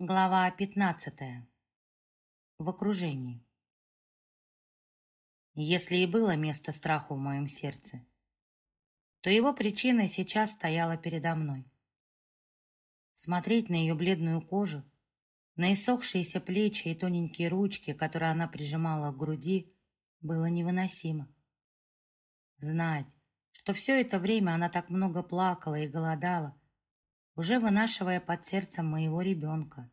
Глава 15. В окружении. Если и было место страху в моем сердце, то его причина сейчас стояла передо мной. Смотреть на ее бледную кожу, на иссохшиеся плечи и тоненькие ручки, которые она прижимала к груди, было невыносимо. Знать, что все это время она так много плакала и голодала, уже вынашивая под сердцем моего ребенка.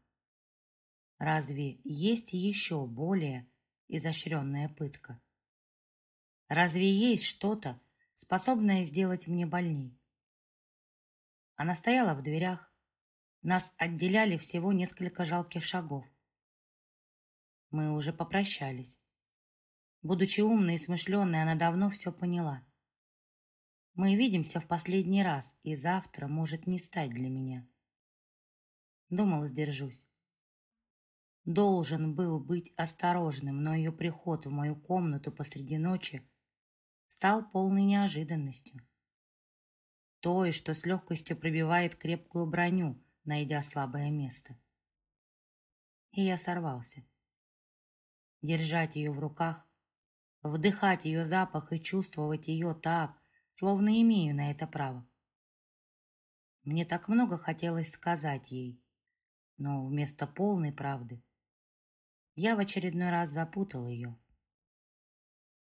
Разве есть еще более изощренная пытка? Разве есть что-то, способное сделать мне больней? Она стояла в дверях. Нас отделяли всего несколько жалких шагов. Мы уже попрощались. Будучи умной и смышленной, она давно все поняла. Мы видимся в последний раз, и завтра может не стать для меня. Думал, сдержусь. Должен был быть осторожным, но ее приход в мою комнату посреди ночи стал полной неожиданностью. Той, что с легкостью пробивает крепкую броню, найдя слабое место. И я сорвался. Держать ее в руках, вдыхать ее запах и чувствовать ее так, словно имею на это право. Мне так много хотелось сказать ей, но вместо полной правды я в очередной раз запутал ее.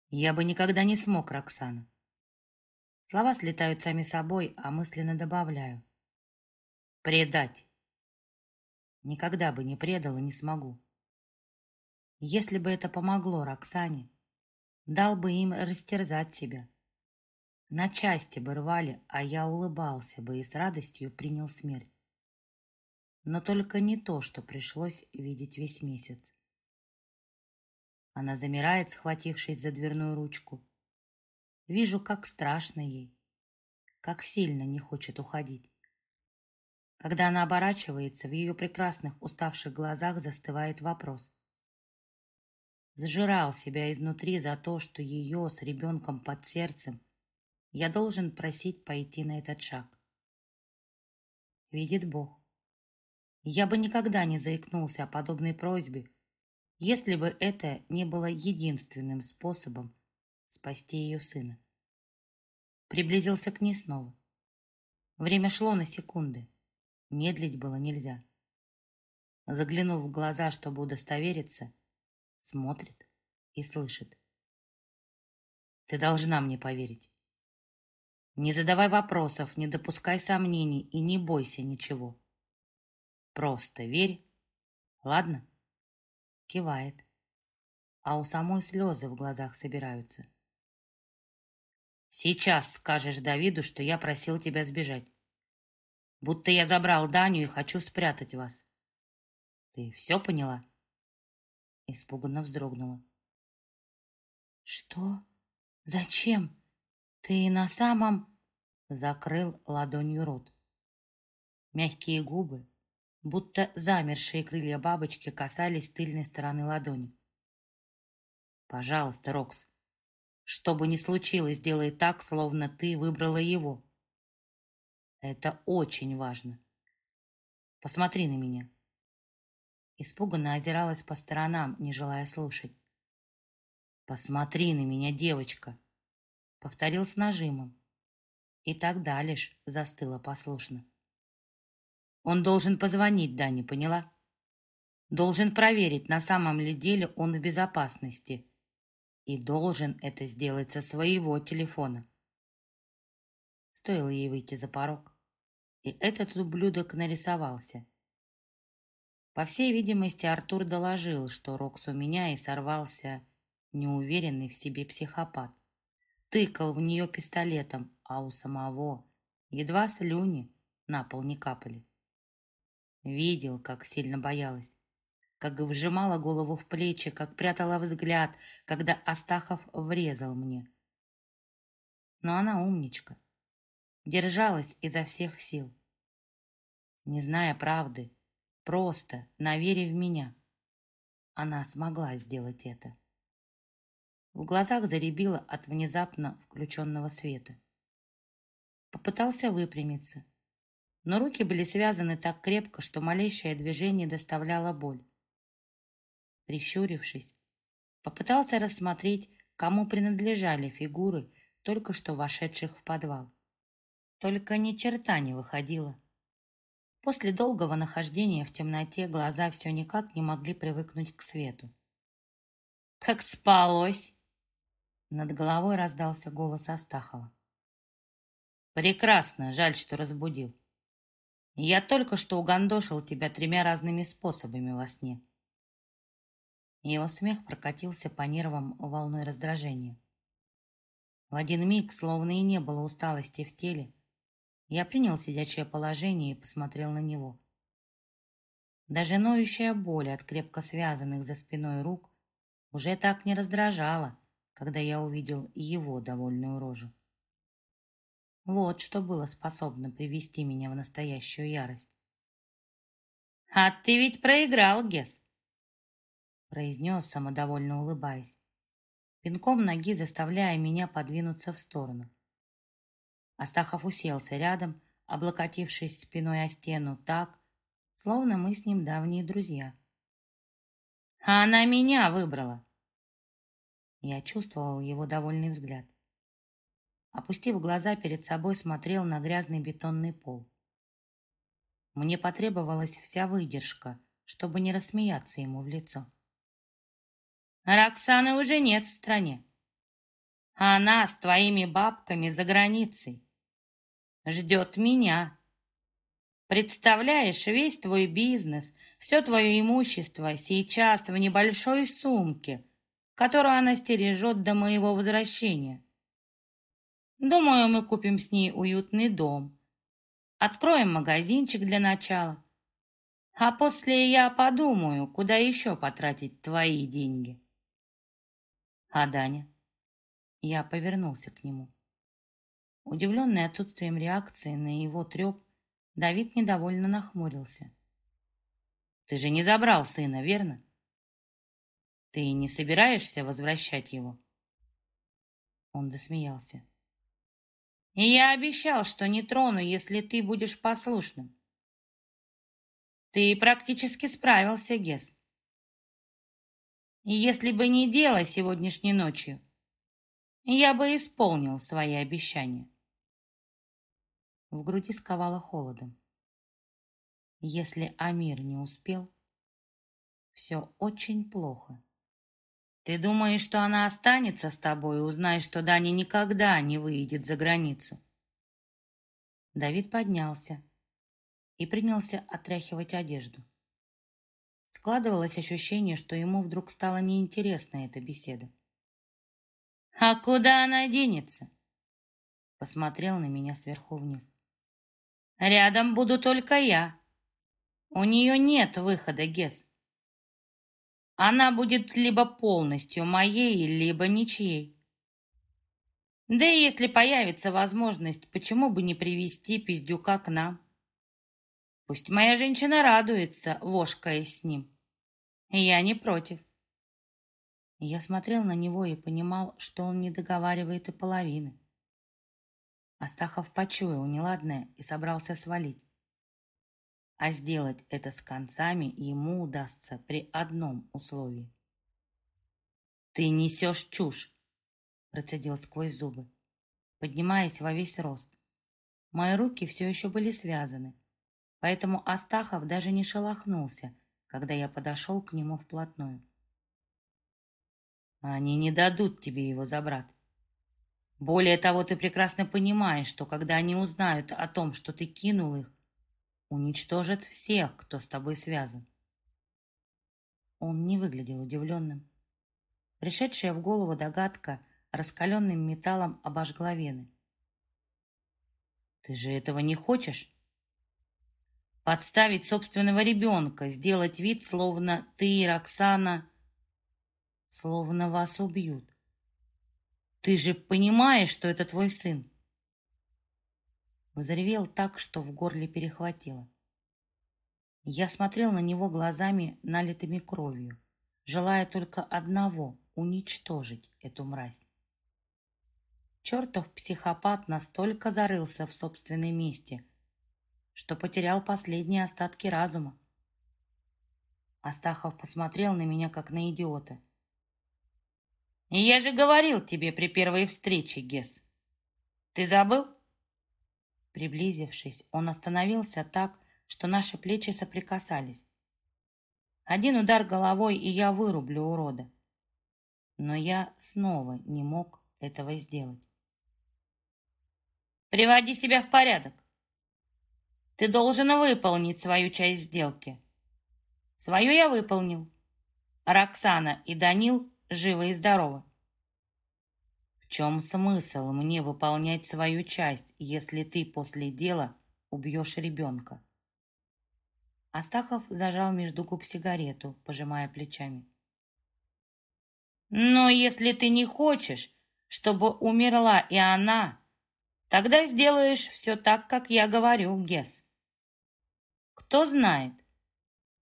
Я бы никогда не смог, Роксана. Слова слетают сами собой, а мысленно добавляю. Предать. Никогда бы не предал и не смогу. Если бы это помогло Роксане, дал бы им растерзать себя, на части бы рвали, а я улыбался бы и с радостью принял смерть. Но только не то, что пришлось видеть весь месяц. Она замирает, схватившись за дверную ручку. Вижу, как страшно ей, как сильно не хочет уходить. Когда она оборачивается, в ее прекрасных уставших глазах застывает вопрос. Сжирал себя изнутри за то, что ее с ребенком под сердцем я должен просить пойти на этот шаг. Видит Бог. Я бы никогда не заикнулся о подобной просьбе, если бы это не было единственным способом спасти ее сына. Приблизился к ней снова. Время шло на секунды. Медлить было нельзя. Заглянув в глаза, чтобы удостовериться, смотрит и слышит. Ты должна мне поверить. Не задавай вопросов, не допускай сомнений и не бойся ничего. Просто верь. Ладно? Кивает. А у самой слезы в глазах собираются. Сейчас скажешь Давиду, что я просил тебя сбежать. Будто я забрал Даню и хочу спрятать вас. Ты все поняла? Испуганно вздрогнула. Что? Зачем? «Ты на самом...» — закрыл ладонью рот. Мягкие губы, будто замершие крылья бабочки, касались тыльной стороны ладони. «Пожалуйста, Рокс, что бы ни случилось, сделай так, словно ты выбрала его. Это очень важно. Посмотри на меня». Испуганно озиралась по сторонам, не желая слушать. «Посмотри на меня, девочка!» Повторил с нажимом. И тогда лишь застыла послушно. Он должен позвонить Дане, поняла? Должен проверить, на самом ли деле он в безопасности. И должен это сделать со своего телефона. Стоило ей выйти за порог, и этот ублюдок нарисовался. По всей видимости, Артур доложил, что Рокс у меня и сорвался неуверенный в себе психопат тыкал в нее пистолетом, а у самого едва слюни на пол не капали. Видел, как сильно боялась, как вжимала голову в плечи, как прятала взгляд, когда Астахов врезал мне. Но она умничка, держалась изо всех сил. Не зная правды, просто на вере в меня, она смогла сделать это. В глазах заребило от внезапно включенного света. Попытался выпрямиться, но руки были связаны так крепко, что малейшее движение доставляло боль. Прищурившись, попытался рассмотреть, кому принадлежали фигуры, только что вошедших в подвал. Только ни черта не выходило. После долгого нахождения в темноте глаза все никак не могли привыкнуть к свету. «Как спалось!» Над головой раздался голос Астахова. «Прекрасно, жаль, что разбудил. Я только что угандошил тебя тремя разными способами во сне». Его смех прокатился по нервам волной раздражения. В один миг, словно и не было усталости в теле, я принял сидячее положение и посмотрел на него. Даже ноющая боль от крепко связанных за спиной рук уже так не раздражала, когда я увидел его довольную рожу. Вот что было способно привести меня в настоящую ярость. «А ты ведь проиграл, Гес!» произнес, самодовольно улыбаясь, пинком ноги заставляя меня подвинуться в сторону. Астахов уселся рядом, облокотившись спиной о стену так, словно мы с ним давние друзья. «А она меня выбрала!» Я чувствовал его довольный взгляд. Опустив глаза перед собой, смотрел на грязный бетонный пол. Мне потребовалась вся выдержка, чтобы не рассмеяться ему в лицо. «Роксаны уже нет в стране. Она с твоими бабками за границей ждет меня. Представляешь, весь твой бизнес, все твое имущество сейчас в небольшой сумке, которую она стережет до моего возвращения. Думаю, мы купим с ней уютный дом. Откроем магазинчик для начала. А после я подумаю, куда еще потратить твои деньги. А Даня? Я повернулся к нему. Удивленный отсутствием реакции на его треп, Давид недовольно нахмурился. «Ты же не забрал сына, верно? Ты не собираешься возвращать его?» Он засмеялся. «И я обещал, что не трону, если ты будешь послушным. Ты практически справился, Гес. Если бы не дело сегодняшней ночью, я бы исполнил свои обещания. В груди сковало холодом. Если Амир не успел, все очень плохо. Ты думаешь, что она останется с тобой и узнаешь, что Дани никогда не выйдет за границу? Давид поднялся и принялся отряхивать одежду. Складывалось ощущение, что ему вдруг стало неинтересна эта беседа. «А куда она денется?» Посмотрел на меня сверху вниз. Рядом буду только я. У нее нет выхода, Гес. Она будет либо полностью моей, либо ничьей. Да и если появится возможность, почему бы не привести пиздюка к нам? Пусть моя женщина радуется, вошкаясь с ним. Я не против. Я смотрел на него и понимал, что он не договаривает и половины. Астахов почуял неладное и собрался свалить. А сделать это с концами ему удастся при одном условии. «Ты несешь чушь!» процедил сквозь зубы, поднимаясь во весь рост. Мои руки все еще были связаны, поэтому Астахов даже не шелохнулся, когда я подошел к нему вплотную. «Они не дадут тебе его забрать. Более того, ты прекрасно понимаешь, что когда они узнают о том, что ты кинул их, уничтожат всех, кто с тобой связан. Он не выглядел удивленным. Пришедшая в голову догадка раскаленным металлом обожгла вены. Ты же этого не хочешь? Подставить собственного ребенка, сделать вид, словно ты и Роксана, словно вас убьют. Ты же понимаешь, что это твой сын?» Взревел так, что в горле перехватило. Я смотрел на него глазами, налитыми кровью, желая только одного — уничтожить эту мразь. Чертов психопат настолько зарылся в собственной месте, что потерял последние остатки разума. Астахов посмотрел на меня, как на идиота. «Я же говорил тебе при первой встрече, Гес. Ты забыл?» Приблизившись, он остановился так, что наши плечи соприкасались. Один удар головой, и я вырублю урода. Но я снова не мог этого сделать. «Приводи себя в порядок. Ты должен выполнить свою часть сделки. Свою я выполнил. Роксана и Данил живы и здоровы. Чем смысл мне выполнять свою часть, если ты после дела убьешь ребенка? Астахов зажал между губ сигарету, пожимая плечами. Но если ты не хочешь, чтобы умерла и она, тогда сделаешь все так, как я говорю, Гес. Кто знает,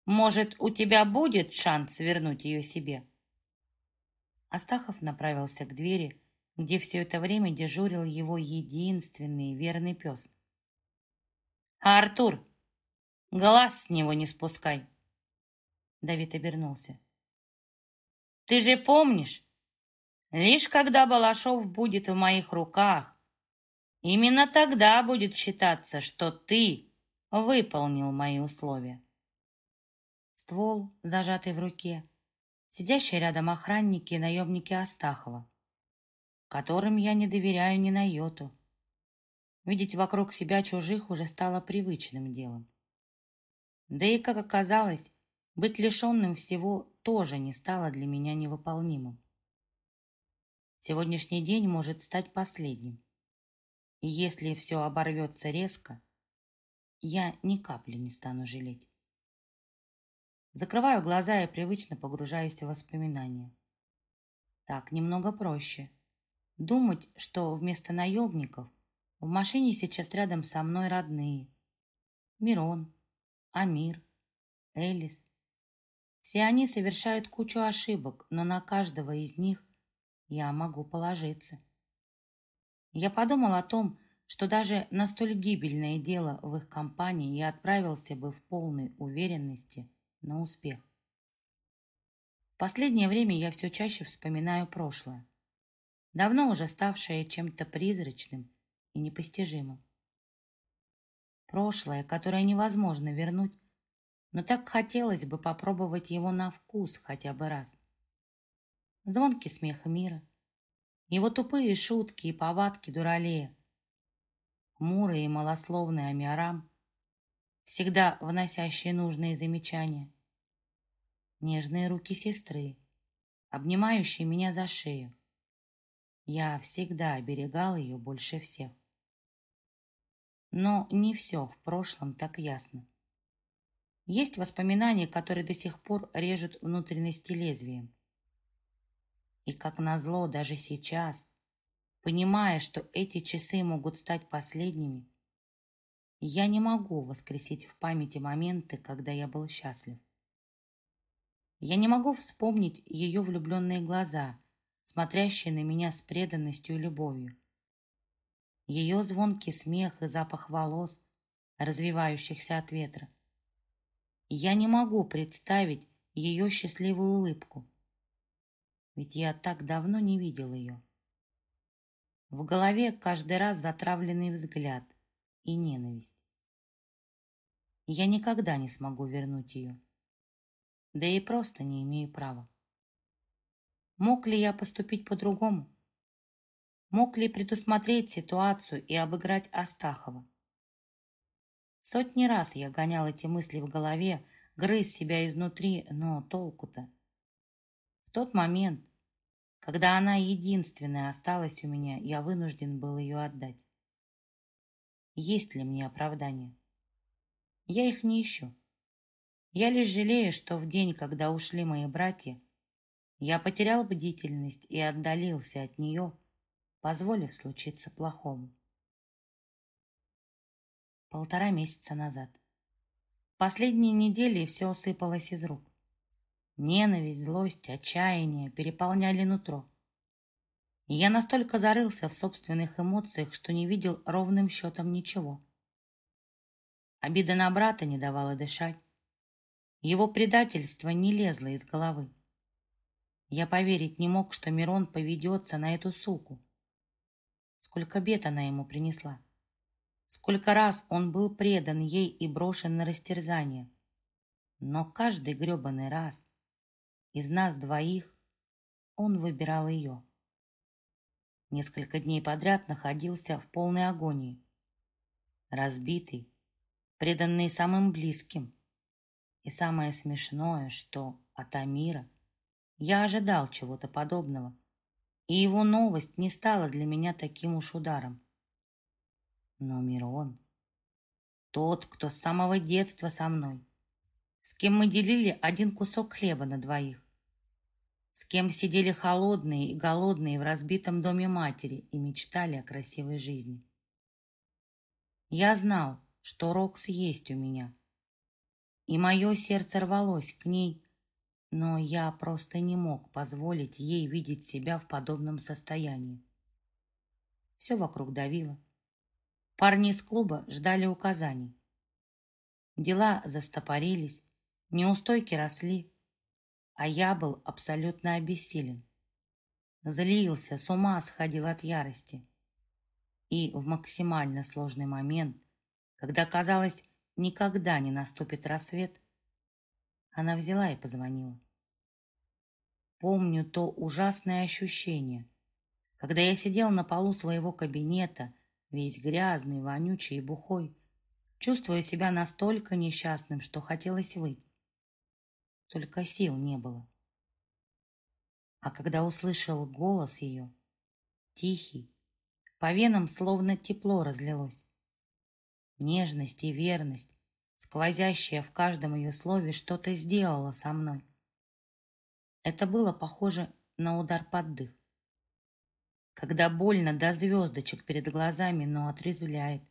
может, у тебя будет шанс вернуть ее себе?» Астахов направился к двери, где все это время дежурил его единственный верный пес. «Артур, глаз с него не спускай!» Давид обернулся. «Ты же помнишь, лишь когда Балашов будет в моих руках, именно тогда будет считаться, что ты выполнил мои условия» ствол, зажатый в руке, сидящие рядом охранники и наемники Астахова, которым я не доверяю ни на йоту. Видеть вокруг себя чужих уже стало привычным делом. Да и, как оказалось, быть лишенным всего тоже не стало для меня невыполнимым. Сегодняшний день может стать последним. И если все оборвется резко, я ни капли не стану жалеть. Закрываю глаза и привычно погружаюсь в воспоминания. Так немного проще. Думать, что вместо наемников в машине сейчас рядом со мной родные. Мирон, Амир, Элис. Все они совершают кучу ошибок, но на каждого из них я могу положиться. Я подумал о том, что даже на столь гибельное дело в их компании я отправился бы в полной уверенности – на успех. В последнее время я все чаще вспоминаю прошлое, давно уже ставшее чем-то призрачным и непостижимым. Прошлое, которое невозможно вернуть, но так хотелось бы попробовать его на вкус хотя бы раз. Звонкий смех мира, его тупые шутки и повадки дуралея, хмурый и малословный Амиарам, всегда вносящий нужные замечания. Нежные руки сестры, обнимающие меня за шею. Я всегда оберегал ее больше всех. Но не все в прошлом так ясно. Есть воспоминания, которые до сих пор режут внутренности лезвием. И как назло, даже сейчас, понимая, что эти часы могут стать последними, я не могу воскресить в памяти моменты, когда я был счастлив. Я не могу вспомнить ее влюбленные глаза, смотрящие на меня с преданностью и любовью. Ее звонкий смех и запах волос, развивающихся от ветра. Я не могу представить ее счастливую улыбку, ведь я так давно не видел ее. В голове каждый раз затравленный взгляд — и ненависть. Я никогда не смогу вернуть ее. Да и просто не имею права. Мог ли я поступить по-другому? Мог ли предусмотреть ситуацию и обыграть Астахова? Сотни раз я гонял эти мысли в голове, грыз себя изнутри, но толку-то. В тот момент, когда она единственная осталась у меня, я вынужден был ее отдать. Есть ли мне оправдания? Я их не ищу. Я лишь жалею, что в день, когда ушли мои братья, я потерял бдительность и отдалился от нее, позволив случиться плохому. Полтора месяца назад. Последние недели все усыпалось из рук. Ненависть, злость, отчаяние переполняли нутро. Я настолько зарылся в собственных эмоциях, что не видел ровным счетом ничего. Обида на брата не давала дышать. Его предательство не лезло из головы. Я поверить не мог, что Мирон поведется на эту суку. Сколько бед она ему принесла. Сколько раз он был предан ей и брошен на растерзание. Но каждый гребаный раз из нас двоих он выбирал ее. Несколько дней подряд находился в полной агонии. Разбитый, преданный самым близким. И самое смешное, что от Амира я ожидал чего-то подобного, и его новость не стала для меня таким уж ударом. Но Мирон, тот, кто с самого детства со мной, с кем мы делили один кусок хлеба на двоих, с кем сидели холодные и голодные в разбитом доме матери и мечтали о красивой жизни. Я знал, что Рокс есть у меня, и мое сердце рвалось к ней, но я просто не мог позволить ей видеть себя в подобном состоянии. Все вокруг давило. Парни из клуба ждали указаний. Дела застопорились, неустойки росли, а я был абсолютно обессилен. Злился, с ума сходил от ярости. И в максимально сложный момент, когда, казалось, никогда не наступит рассвет, она взяла и позвонила. Помню то ужасное ощущение, когда я сидел на полу своего кабинета, весь грязный, вонючий и бухой, чувствуя себя настолько несчастным, что хотелось выйти только сил не было. А когда услышал голос ее, тихий, по венам словно тепло разлилось. Нежность и верность, сквозящая в каждом ее слове, что-то сделала со мной. Это было похоже на удар под дых. Когда больно до звездочек перед глазами, но отрезвляет.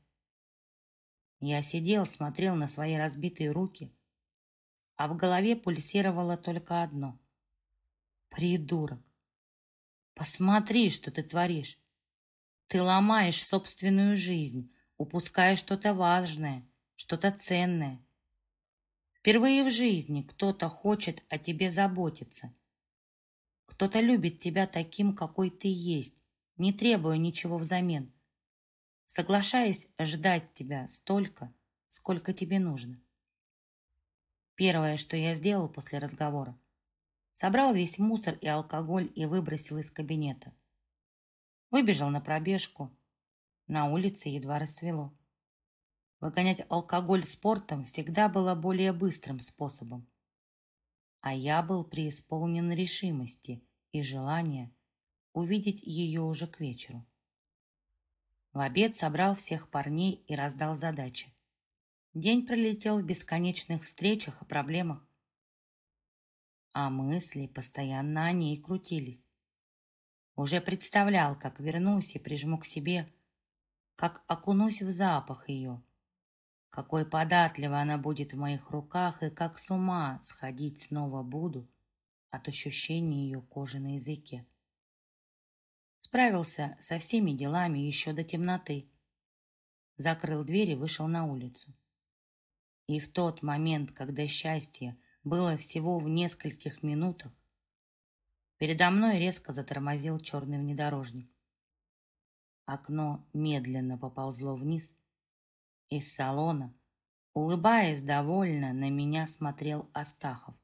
Я сидел, смотрел на свои разбитые руки, а в голове пульсировало только одно. «Придурок! Посмотри, что ты творишь! Ты ломаешь собственную жизнь, упускаешь что-то важное, что-то ценное. Впервые в жизни кто-то хочет о тебе заботиться. Кто-то любит тебя таким, какой ты есть, не требуя ничего взамен, соглашаясь ждать тебя столько, сколько тебе нужно. Первое, что я сделал после разговора, собрал весь мусор и алкоголь и выбросил из кабинета. Выбежал на пробежку. На улице едва расцвело. Выгонять алкоголь спортом всегда было более быстрым способом. А я был преисполнен решимости и желания увидеть ее уже к вечеру. В обед собрал всех парней и раздал задачи. День пролетел в бесконечных встречах и проблемах. А мысли постоянно о ней крутились. Уже представлял, как вернусь и прижму к себе, как окунусь в запах ее, какой податливо она будет в моих руках и как с ума сходить снова буду от ощущения ее кожи на языке. Справился со всеми делами еще до темноты. Закрыл дверь и вышел на улицу. И в тот момент, когда счастье было всего в нескольких минутах, передо мной резко затормозил черный внедорожник. Окно медленно поползло вниз. Из салона, улыбаясь довольно, на меня смотрел Астахов.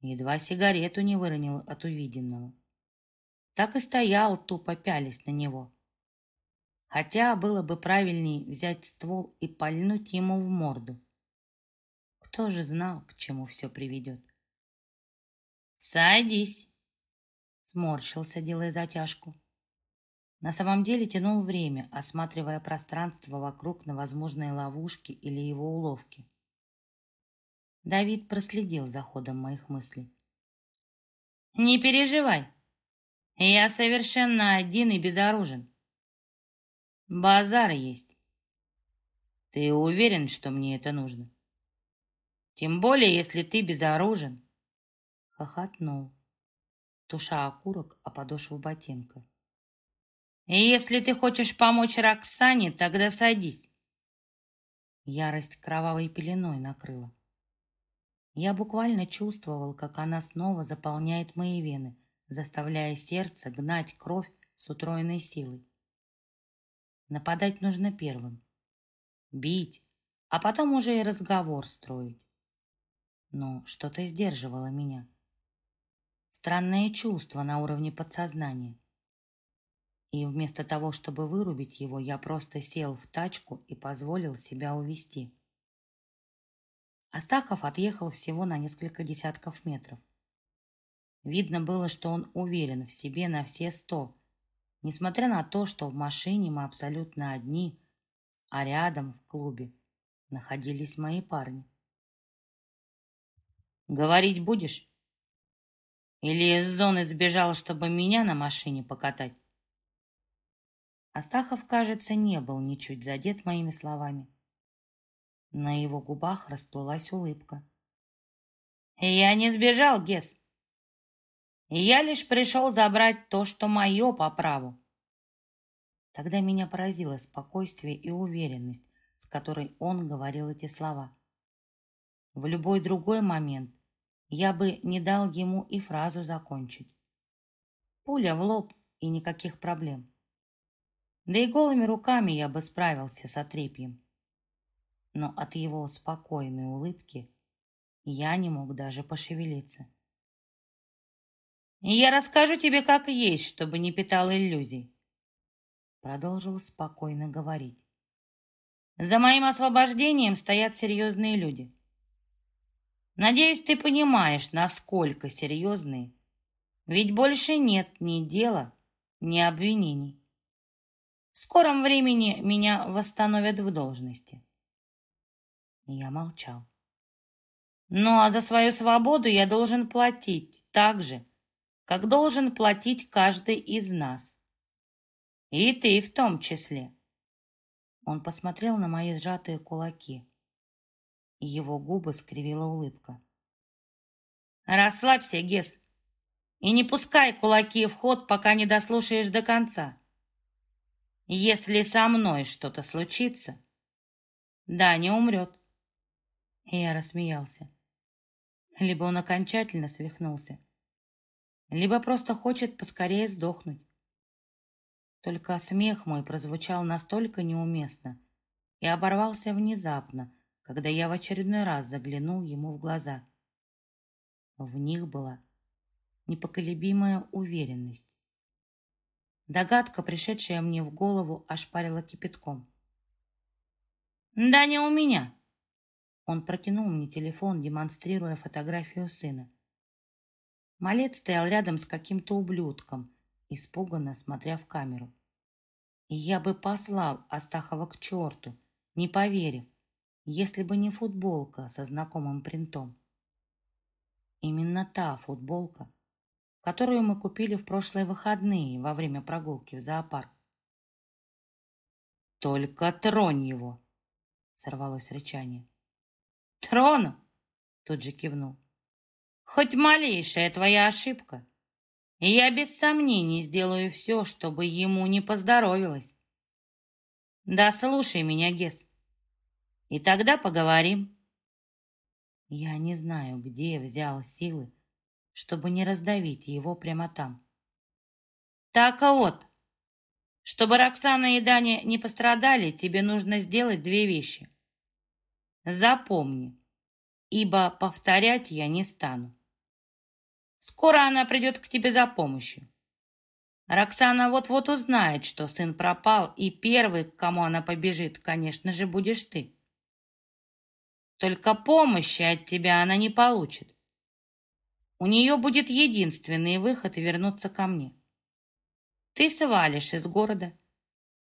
Едва сигарету не выронил от увиденного. Так и стоял, тупо пялись на него. Хотя было бы правильней взять ствол и пальнуть ему в морду. Кто же знал, к чему все приведет? «Садись!» Сморщился, делая затяжку. На самом деле тянул время, осматривая пространство вокруг на возможные ловушки или его уловки. Давид проследил за ходом моих мыслей. «Не переживай, я совершенно один и безоружен. Базар есть. Ты уверен, что мне это нужно? Тем более, если ты безоружен. Хохотнул, туша окурок о подошву ботинка. Если ты хочешь помочь Роксане, тогда садись. Ярость кровавой пеленой накрыла. Я буквально чувствовал, как она снова заполняет мои вены, заставляя сердце гнать кровь с утроенной силой. Нападать нужно первым. Бить, а потом уже и разговор строить. Но что-то сдерживало меня. Странное чувство на уровне подсознания. И вместо того, чтобы вырубить его, я просто сел в тачку и позволил себя увести. Астахов отъехал всего на несколько десятков метров. Видно было, что он уверен в себе на все сто, несмотря на то, что в машине мы абсолютно одни, а рядом в клубе находились мои парни. «Говорить будешь? Или из зоны сбежал, чтобы меня на машине покатать?» Астахов, кажется, не был ничуть задет моими словами. На его губах расплылась улыбка. «Я не сбежал, Гес. Я лишь пришел забрать то, что мое по праву». Тогда меня поразило спокойствие и уверенность, с которой он говорил эти слова. В любой другой момент я бы не дал ему и фразу закончить. Пуля в лоб и никаких проблем. Да и голыми руками я бы справился с отрепьем. Но от его спокойной улыбки я не мог даже пошевелиться. «Я расскажу тебе, как есть, чтобы не питал иллюзий», продолжил спокойно говорить. «За моим освобождением стоят серьезные люди. Надеюсь, ты понимаешь, насколько серьезные, ведь больше нет ни дела, ни обвинений. В скором времени меня восстановят в должности». Я молчал. «Ну а за свою свободу я должен платить так же, как должен платить каждый из нас. И ты в том числе. Он посмотрел на мои сжатые кулаки. Его губы скривила улыбка. Расслабься, Гес, и не пускай кулаки в ход, пока не дослушаешь до конца. Если со мной что-то случится, да, не умрет. И я рассмеялся. Либо он окончательно свихнулся, либо просто хочет поскорее сдохнуть. Только смех мой прозвучал настолько неуместно и оборвался внезапно, когда я в очередной раз заглянул ему в глаза. В них была непоколебимая уверенность. Догадка, пришедшая мне в голову, ошпарила кипятком. «Да не у меня!» Он протянул мне телефон, демонстрируя фотографию сына. Малец стоял рядом с каким-то ублюдком, испуганно смотря в камеру. Я бы послал Астахова к черту, не поверив, если бы не футболка со знакомым принтом. Именно та футболка, которую мы купили в прошлые выходные во время прогулки в зоопарк. «Только тронь его!» — сорвалось рычание. «Трону!» — тут же кивнул. «Хоть малейшая твоя ошибка, и я без сомнений сделаю все, чтобы ему не поздоровилось. Да слушай меня, Гес, и тогда поговорим. Я не знаю, где взял силы, чтобы не раздавить его прямо там. Так вот, чтобы Роксана и Даня не пострадали, тебе нужно сделать две вещи. Запомни, ибо повторять я не стану. Скоро она придет к тебе за помощью. Роксана вот-вот узнает, что сын пропал, и первый, к кому она побежит, конечно же, будешь ты. Только помощи от тебя она не получит. У нее будет единственный выход вернуться ко мне. Ты свалишь из города,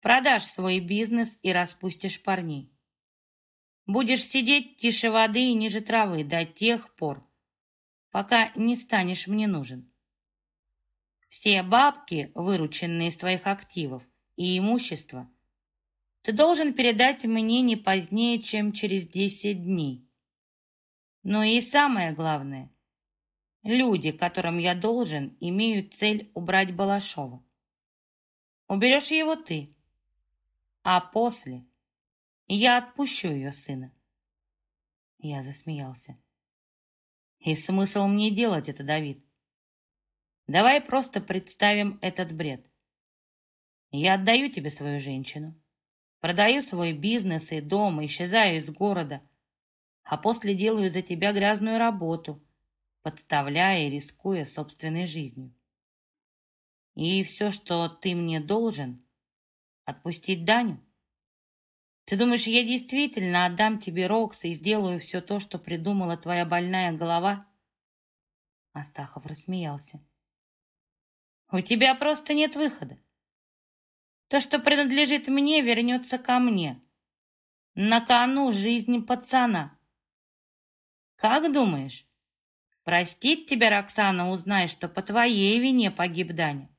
продашь свой бизнес и распустишь парней. Будешь сидеть тише воды и ниже травы до тех пор, пока не станешь мне нужен. Все бабки, вырученные из твоих активов и имущества, ты должен передать мне не позднее, чем через десять дней. Но и самое главное, люди, которым я должен, имеют цель убрать Балашова. Уберешь его ты, а после Я отпущу ее сына. Я засмеялся. И смысл мне делать это, Давид? Давай просто представим этот бред. Я отдаю тебе свою женщину, продаю свой бизнес и дом, исчезаю из города, а после делаю за тебя грязную работу, подставляя и рискуя собственной жизнью. И все, что ты мне должен, отпустить Даню? Ты думаешь, я действительно отдам тебе Рокс и сделаю все то, что придумала твоя больная голова? Астахов рассмеялся. У тебя просто нет выхода. То, что принадлежит мне, вернется ко мне. На кону жизнь пацана. Как думаешь, простит тебя Роксана, узнай, что по твоей вине погиб Даня?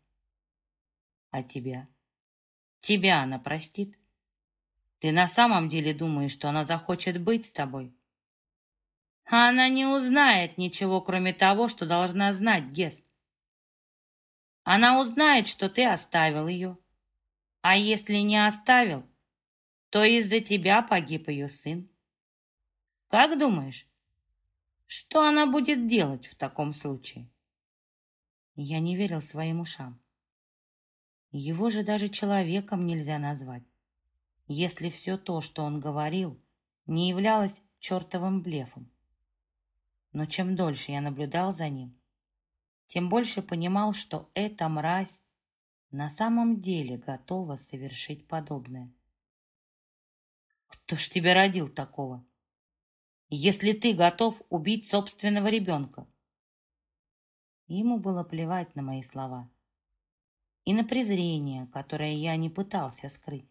А тебя? Тебя она простит? Ты на самом деле думаешь, что она захочет быть с тобой? Она не узнает ничего, кроме того, что должна знать, Гес. Она узнает, что ты оставил ее. А если не оставил, то из-за тебя погиб ее сын. Как думаешь, что она будет делать в таком случае? Я не верил своим ушам. Его же даже человеком нельзя назвать если все то, что он говорил, не являлось чертовым блефом. Но чем дольше я наблюдал за ним, тем больше понимал, что эта мразь на самом деле готова совершить подобное. Кто ж тебя родил такого? Если ты готов убить собственного ребенка? Ему было плевать на мои слова и на презрение, которое я не пытался скрыть.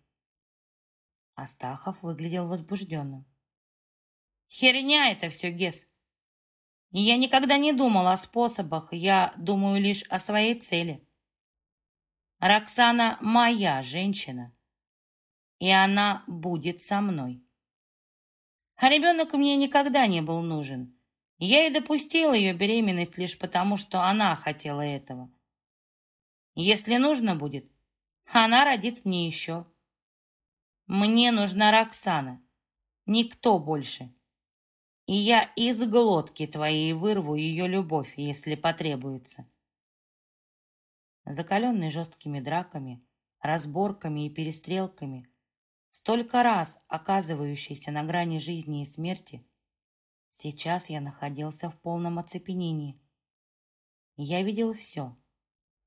Астахов выглядел возбужденным. «Херня это все, Гес! Я никогда не думал о способах, я думаю лишь о своей цели. Роксана моя женщина, и она будет со мной. А ребенок мне никогда не был нужен. Я и допустил ее беременность лишь потому, что она хотела этого. Если нужно будет, она родит мне еще. Мне нужна Роксана, никто больше. И я из глотки твоей вырву ее любовь, если потребуется. Закаленный жесткими драками, разборками и перестрелками, столько раз оказывающийся на грани жизни и смерти, сейчас я находился в полном оцепенении. Я видел все,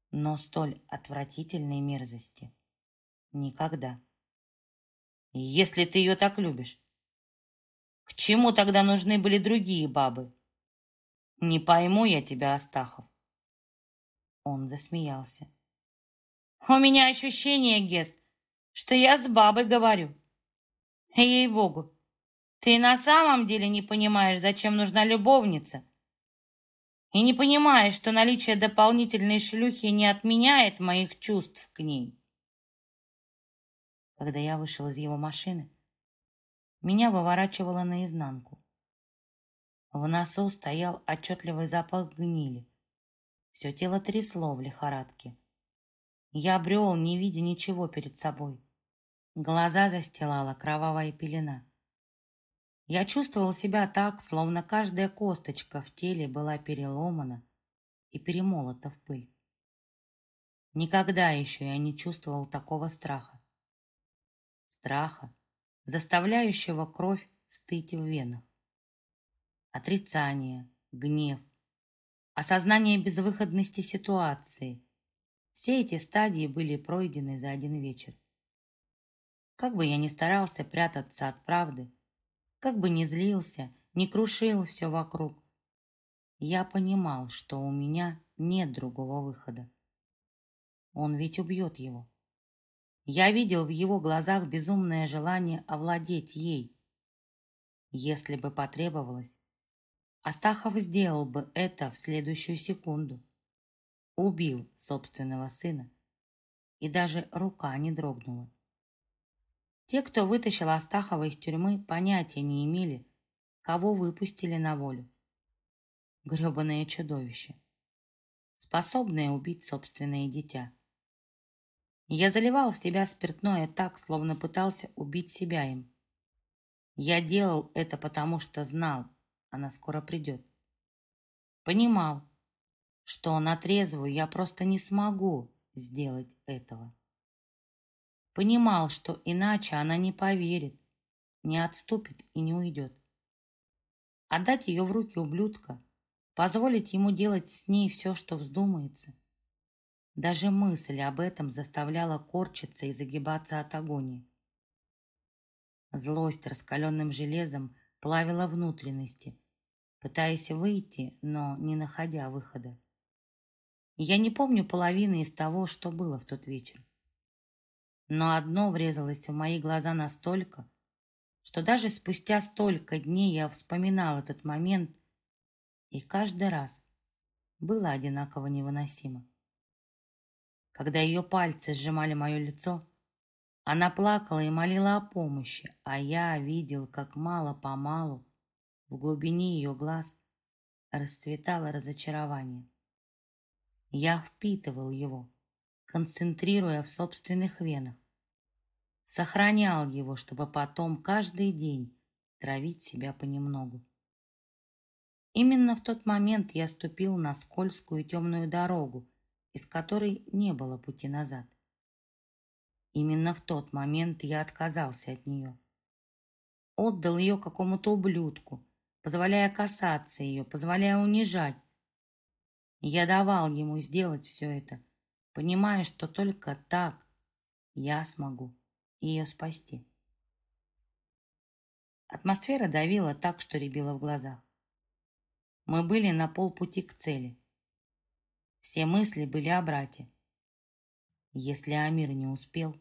но столь отвратительной мерзости никогда. Если ты ее так любишь, к чему тогда нужны были другие бабы? Не пойму я тебя, Астахов. Он засмеялся. У меня ощущение, Гес, что я с бабой говорю. Ей-богу, ты на самом деле не понимаешь, зачем нужна любовница. И не понимаешь, что наличие дополнительной шлюхи не отменяет моих чувств к ней. Когда я вышел из его машины, меня выворачивало наизнанку. В носу стоял отчетливый запах гнили. Все тело трясло в лихорадке. Я брел, не видя ничего перед собой. Глаза застилала кровавая пелена. Я чувствовал себя так, словно каждая косточка в теле была переломана и перемолота в пыль. Никогда еще я не чувствовал такого страха страха, заставляющего кровь стыть в венах. Отрицание, гнев, осознание безвыходности ситуации. Все эти стадии были пройдены за один вечер. Как бы я ни старался прятаться от правды, как бы ни злился, не крушил все вокруг, я понимал, что у меня нет другого выхода. Он ведь убьет его. Я видел в его глазах безумное желание овладеть ей. Если бы потребовалось, Астахов сделал бы это в следующую секунду. Убил собственного сына, и даже рука не дрогнула. Те, кто вытащил Астахова из тюрьмы, понятия не имели, кого выпустили на волю. Гребаное чудовище, способное убить собственное дитя. Я заливал в себя спиртное так, словно пытался убить себя им. Я делал это потому, что знал, она скоро придет. Понимал, что на трезвую я просто не смогу сделать этого. Понимал, что иначе она не поверит, не отступит и не уйдет. Отдать ее в руки ублюдка, позволить ему делать с ней все, что вздумается. Даже мысль об этом заставляла корчиться и загибаться от агонии. Злость раскаленным железом плавила внутренности, пытаясь выйти, но не находя выхода. Я не помню половины из того, что было в тот вечер. Но одно врезалось в мои глаза настолько, что даже спустя столько дней я вспоминал этот момент, и каждый раз было одинаково невыносимо. Когда ее пальцы сжимали мое лицо, она плакала и молила о помощи, а я видел, как мало-помалу в глубине ее глаз расцветало разочарование. Я впитывал его, концентрируя в собственных венах. Сохранял его, чтобы потом каждый день травить себя понемногу. Именно в тот момент я ступил на скользкую темную дорогу, из которой не было пути назад. Именно в тот момент я отказался от нее. Отдал ее какому-то ублюдку, позволяя касаться ее, позволяя унижать. Я давал ему сделать все это, понимая, что только так я смогу ее спасти. Атмосфера давила так, что рябила в глазах. Мы были на полпути к цели. Все мысли были о брате. Если Амир не успел,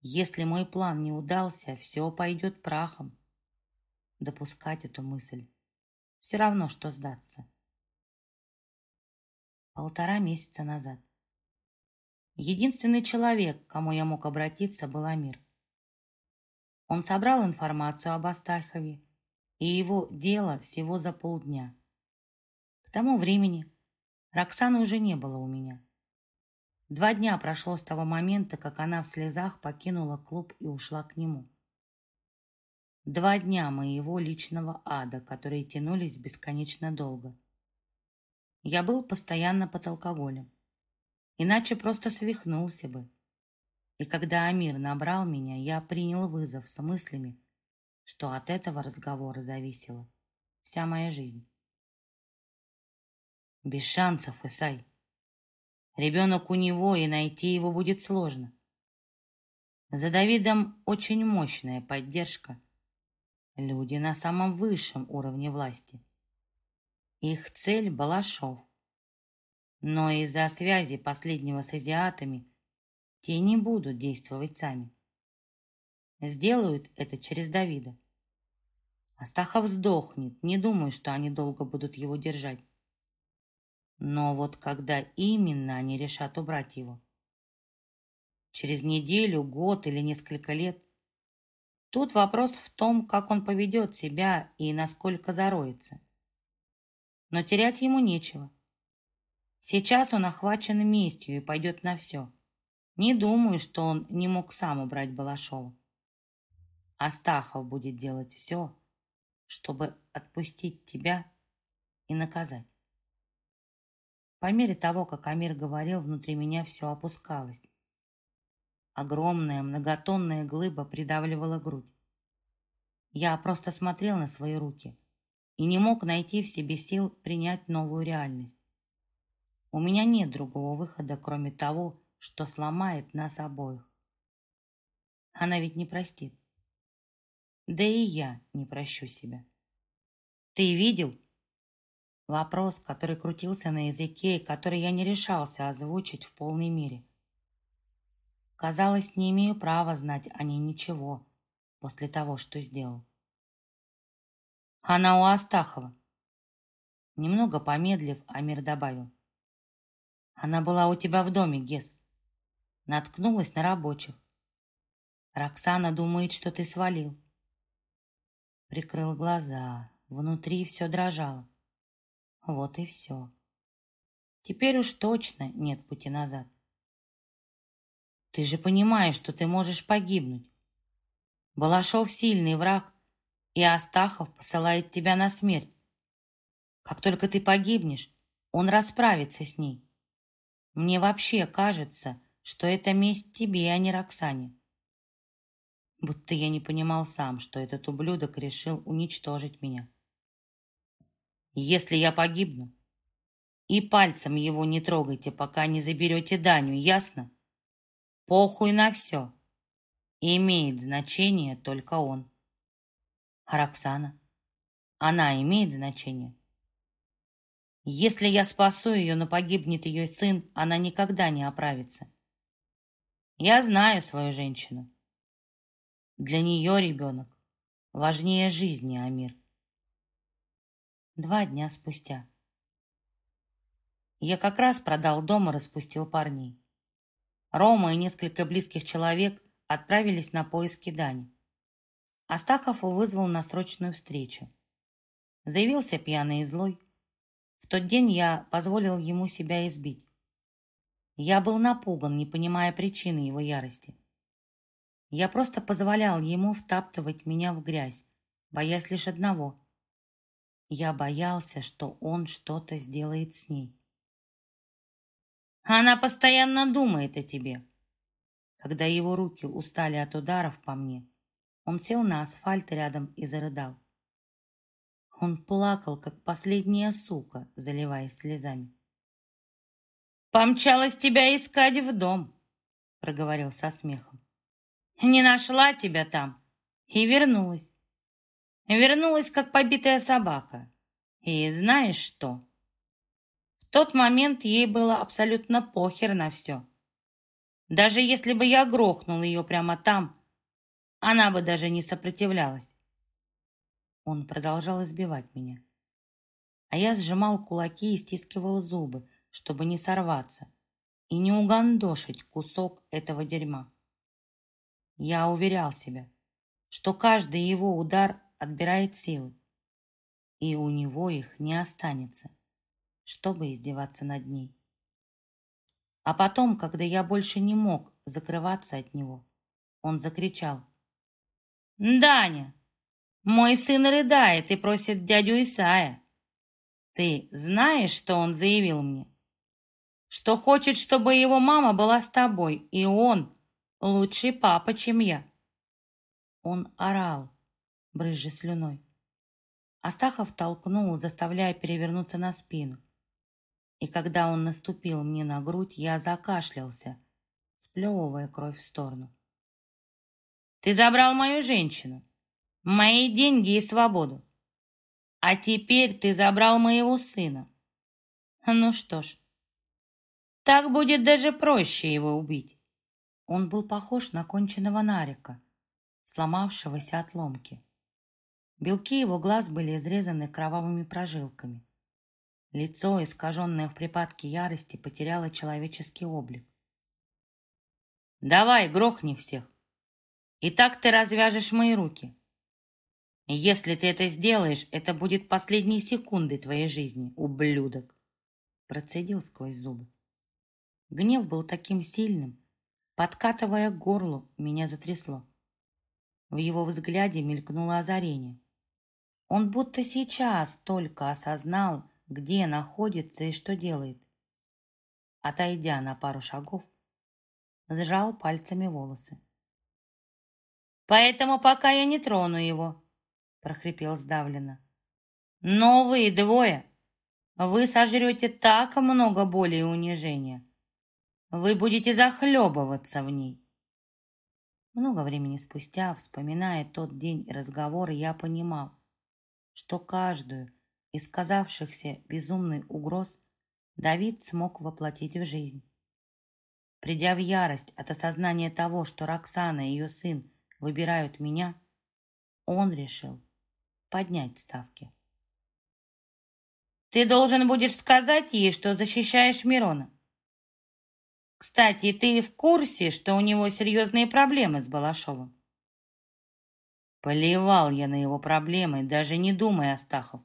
если мой план не удался, все пойдет прахом. Допускать эту мысль все равно, что сдаться. Полтора месяца назад. Единственный человек, к кому я мог обратиться, был Амир. Он собрал информацию об Астахове и его дело всего за полдня. К тому времени Роксаны уже не было у меня. Два дня прошло с того момента, как она в слезах покинула клуб и ушла к нему. Два дня моего личного ада, которые тянулись бесконечно долго. Я был постоянно под алкоголем. Иначе просто свихнулся бы. И когда Амир набрал меня, я принял вызов с мыслями, что от этого разговора зависела вся моя жизнь. Без шансов, Исай. Ребенок у него, и найти его будет сложно. За Давидом очень мощная поддержка. Люди на самом высшем уровне власти. Их цель — Балашов. Но из-за связи последнего с азиатами те не будут действовать сами. Сделают это через Давида. Астахов сдохнет, не думаю, что они долго будут его держать. Но вот когда именно они решат убрать его? Через неделю, год или несколько лет? Тут вопрос в том, как он поведет себя и насколько зароется. Но терять ему нечего. Сейчас он охвачен местью и пойдет на все. Не думаю, что он не мог сам убрать Балашова. Астахов будет делать все, чтобы отпустить тебя и наказать. По мере того, как Амир говорил, внутри меня все опускалось. Огромная многотонная глыба придавливала грудь. Я просто смотрел на свои руки и не мог найти в себе сил принять новую реальность. У меня нет другого выхода, кроме того, что сломает нас обоих. Она ведь не простит. Да и я не прощу себя. Ты видел, Вопрос, который крутился на языке и который я не решался озвучить в полной мере. Казалось, не имею права знать о ней ничего после того, что сделал. Она у Астахова. Немного помедлив, Амир добавил. Она была у тебя в доме, Гес. Наткнулась на рабочих. Роксана думает, что ты свалил. Прикрыл глаза. Внутри все дрожало. Вот и все. Теперь уж точно нет пути назад. Ты же понимаешь, что ты можешь погибнуть. Балашов сильный враг, и Астахов посылает тебя на смерть. Как только ты погибнешь, он расправится с ней. Мне вообще кажется, что это месть тебе, а не Роксане. Будто я не понимал сам, что этот ублюдок решил уничтожить меня. Если я погибну, и пальцем его не трогайте, пока не заберете Даню, ясно? Похуй на все. Имеет значение только он. А Роксана? Она имеет значение? Если я спасу ее, но погибнет ее сын, она никогда не оправится. Я знаю свою женщину. Для нее ребенок важнее жизни, Амир. Два дня спустя. Я как раз продал дом и распустил парней. Рома и несколько близких человек отправились на поиски Дани. Астахов вызвал на срочную встречу. Заявился пьяный и злой. В тот день я позволил ему себя избить. Я был напуган, не понимая причины его ярости. Я просто позволял ему втаптывать меня в грязь, боясь лишь одного. Я боялся, что он что-то сделает с ней. Она постоянно думает о тебе. Когда его руки устали от ударов по мне, он сел на асфальт рядом и зарыдал. Он плакал, как последняя сука, заливаясь слезами. «Помчалась тебя искать в дом», — проговорил со смехом. «Не нашла тебя там и вернулась. Вернулась, как побитая собака. И знаешь что?» В тот момент ей было абсолютно похер на все. Даже если бы я грохнул ее прямо там, она бы даже не сопротивлялась. Он продолжал избивать меня. А я сжимал кулаки и стискивал зубы, чтобы не сорваться и не угандошить кусок этого дерьма. Я уверял себя, что каждый его удар отбирает силы, и у него их не останется, чтобы издеваться над ней. А потом, когда я больше не мог закрываться от него, он закричал. «Даня, мой сын рыдает и просит дядю Исая. Ты знаешь, что он заявил мне? Что хочет, чтобы его мама была с тобой, и он лучший папа, чем я. Он орал, брызжа слюной. Астахов толкнул, заставляя перевернуться на спину. И когда он наступил мне на грудь, я закашлялся, сплевывая кровь в сторону. «Ты забрал мою женщину мои деньги и свободу. А теперь ты забрал моего сына. Ну что ж, так будет даже проще его убить. Он был похож на конченного нарика, сломавшегося от ломки. Белки его глаз были изрезаны кровавыми прожилками. Лицо, искаженное в припадке ярости, потеряло человеческий облик. «Давай, грохни всех, и так ты развяжешь мои руки. Если ты это сделаешь, это будет последние секунды твоей жизни, ублюдок. Процедил сквозь зубы. Гнев был таким сильным, подкатывая к горлу, меня затрясло. В его взгляде мелькнуло озарение. Он будто сейчас только осознал, где находится и что делает. Отойдя на пару шагов, сжал пальцами волосы. «Поэтому пока я не трону его», прохрипел сдавленно. Но вы двое, вы сожрете так много боли и унижения. Вы будете захлебываться в ней. Много времени спустя, вспоминая тот день и разговоры, я понимал, что каждую из казавшихся безумной угроз Давид смог воплотить в жизнь. Придя в ярость от осознания того, что Роксана и ее сын выбирают меня, он решил поднять ставки. Ты должен будешь сказать ей, что защищаешь Мирона. Кстати, ты в курсе, что у него серьезные проблемы с Балашовым? Поливал я на его проблемы, даже не думая, Астахов.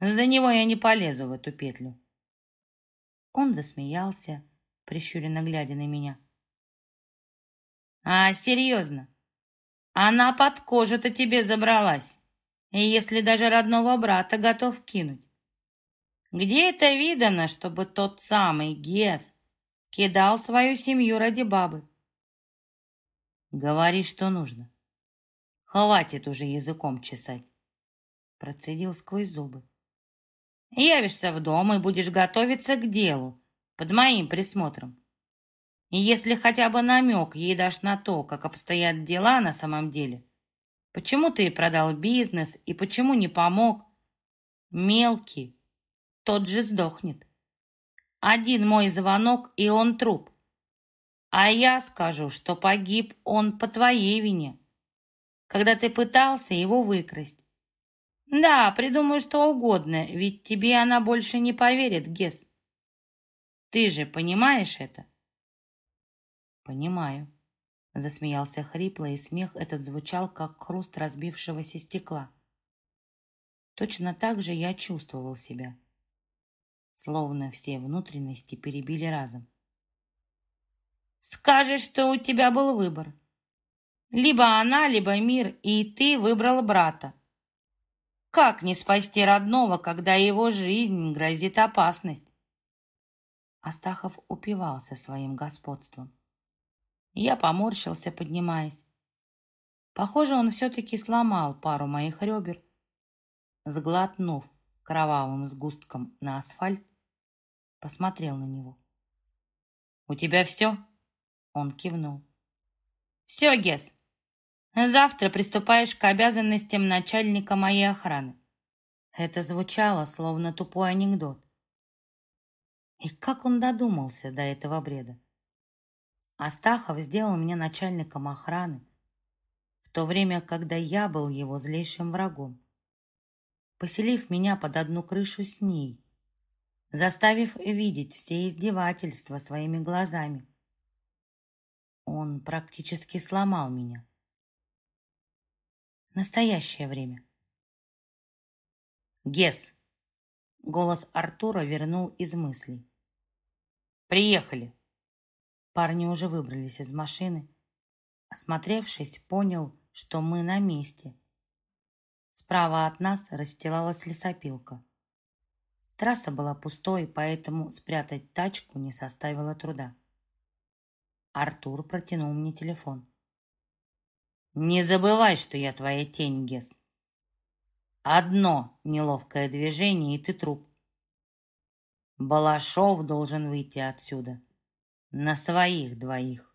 За него я не полезу в эту петлю. Он засмеялся, прищуренно глядя на меня. А, серьезно? Она под кожу-то тебе забралась. И если даже родного брата готов кинуть. Где это видано, чтобы тот самый Гес кидал свою семью ради бабы? Говори, что нужно. Хватит уже языком чесать. Процедил сквозь зубы. Явишься в дом и будешь готовиться к делу под моим присмотром. И если хотя бы намек ей дашь на то, как обстоят дела на самом деле, почему ты продал бизнес и почему не помог, мелкий, тот же сдохнет. Один мой звонок, и он труп. А я скажу, что погиб он по твоей вине, когда ты пытался его выкрасть. Да, придумаю что угодно, ведь тебе она больше не поверит, Гес. Ты же понимаешь это? Понимаю. Засмеялся хрипло, и смех этот звучал, как хруст разбившегося стекла. Точно так же я чувствовал себя. Словно все внутренности перебили разом. Скажешь, что у тебя был выбор. Либо она, либо мир, и ты выбрал брата. Как не спасти родного, когда его жизнь грозит опасность? Астахов упивался своим господством. Я поморщился, поднимаясь. Похоже, он все-таки сломал пару моих ребер. Сглотнув кровавым сгустком на асфальт, посмотрел на него. «У тебя все?» Он кивнул. «Все, Гес. Завтра приступаешь к обязанностям начальника моей охраны». Это звучало, словно тупой анекдот. И как он додумался до этого бреда? Астахов сделал меня начальником охраны, в то время, когда я был его злейшим врагом, поселив меня под одну крышу с ней, заставив видеть все издевательства своими глазами. Он практически сломал меня. Настоящее время. Гес. Голос Артура вернул из мыслей. «Приехали!» Парни уже выбрались из машины. Осмотревшись, понял, что мы на месте. Справа от нас расстилалась лесопилка. Трасса была пустой, поэтому спрятать тачку не составило труда. Артур протянул мне телефон. «Не забывай, что я твоя тень, Гес. Одно неловкое движение, и ты труп. Балашов должен выйти отсюда на своих двоих.